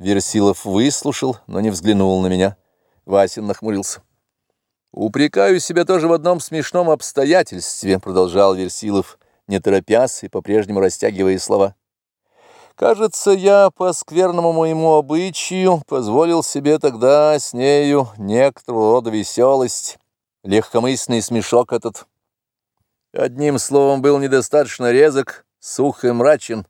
Версилов выслушал, но не взглянул на меня. Васин нахмурился. «Упрекаю себя тоже в одном смешном обстоятельстве», — продолжал Версилов, не торопясь и по-прежнему растягивая слова. «Кажется, я по скверному моему обычаю позволил себе тогда с нею некоторого рода веселость, легкомысленный смешок этот. Одним словом, был недостаточно резок, сух и мрачен.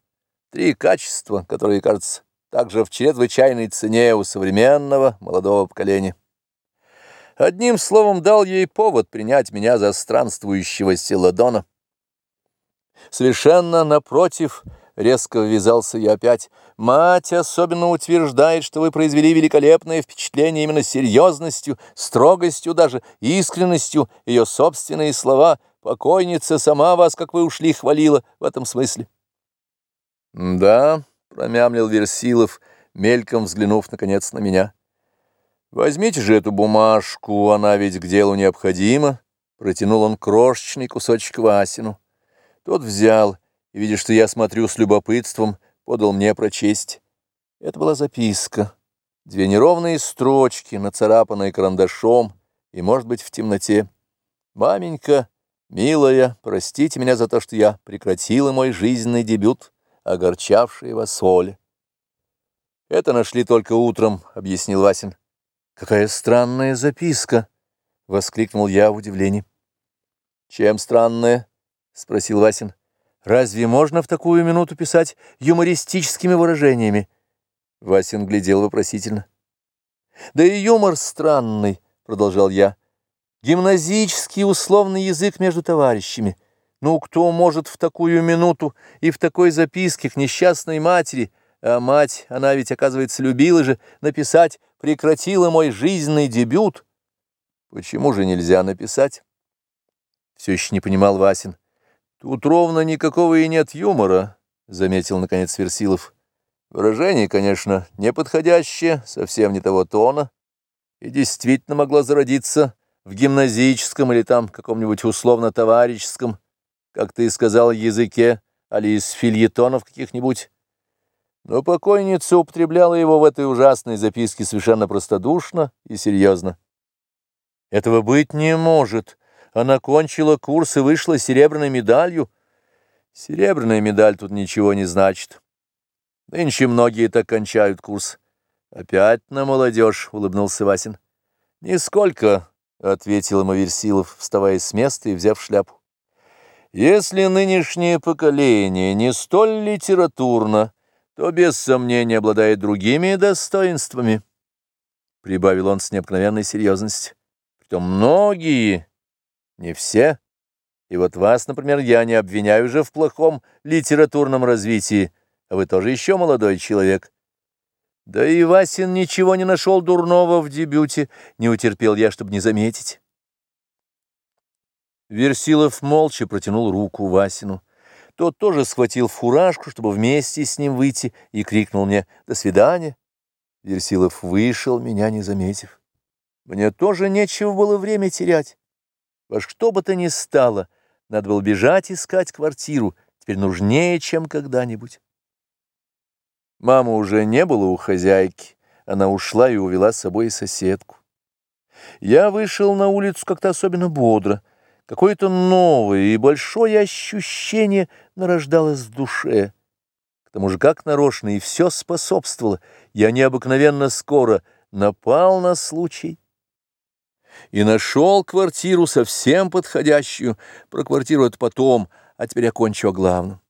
Три качества, которые, кажется, также в чрезвычайной цене у современного молодого поколения. Одним словом, дал ей повод принять меня за странствующего Селадона. Совершенно напротив, резко ввязался я опять, мать особенно утверждает, что вы произвели великолепное впечатление именно серьезностью, строгостью даже, искренностью, ее собственные слова, покойница сама вас, как вы ушли, хвалила в этом смысле. Да, промямлил Версилов, мельком взглянув, наконец, на меня. «Возьмите же эту бумажку, она ведь к делу необходима», — протянул он крошечный кусочек Васину. Тот взял, и, видя, что я смотрю с любопытством, подал мне прочесть. Это была записка. Две неровные строчки, нацарапанные карандашом, и, может быть, в темноте. «Маменька, милая, простите меня за то, что я прекратила мой жизненный дебют, огорчавший вас Оля». «Это нашли только утром», — объяснил Васин. «Какая странная записка!» — воскликнул я в удивлении. «Чем странная?» — спросил Васин. «Разве можно в такую минуту писать юмористическими выражениями?» Васин глядел вопросительно. «Да и юмор странный», — продолжал я. «Гимназический условный язык между товарищами. Ну, кто может в такую минуту и в такой записке к несчастной матери, а мать, она ведь, оказывается, любила же написать прекратила мой жизненный дебют. Почему же нельзя написать? Все еще не понимал Васин. Тут ровно никакого и нет юмора, заметил наконец Версилов. Выражение, конечно, неподходящее, совсем не того тона, и действительно могло зародиться в гимназическом или там каком-нибудь условно-товарищеском, как ты сказал, языке, али из фильетонов каких-нибудь. Но покойница употребляла его в этой ужасной записке совершенно простодушно и серьезно. Этого быть не может. Она кончила курс и вышла серебряной медалью. Серебряная медаль тут ничего не значит. Нынче многие так кончают курс. Опять на молодежь, — улыбнулся Васин. Нисколько, — ответил ему Версилов, вставая с места и взяв шляпу. Если нынешнее поколение не столь литературно, то без сомнения обладает другими достоинствами, — прибавил он с необыкновенной серьезностью. Притом многие, не все, и вот вас, например, я не обвиняю уже в плохом литературном развитии, а вы тоже еще молодой человек. Да и Васин ничего не нашел дурного в дебюте, не утерпел я, чтобы не заметить. Версилов молча протянул руку Васину. Тот тоже схватил фуражку, чтобы вместе с ним выйти, и крикнул мне «До свидания!». Версилов вышел, меня не заметив. Мне тоже нечего было время терять. Во что бы то ни стало, надо было бежать искать квартиру, теперь нужнее, чем когда-нибудь. Мамы уже не было у хозяйки, она ушла и увела с собой соседку. Я вышел на улицу как-то особенно бодро — Какое-то новое и большое ощущение нарождалось в душе. К тому же как нарочно и все способствовало. Я необыкновенно скоро напал на случай и нашел квартиру совсем подходящую. Про квартиру это потом, а теперь я кончу о главном.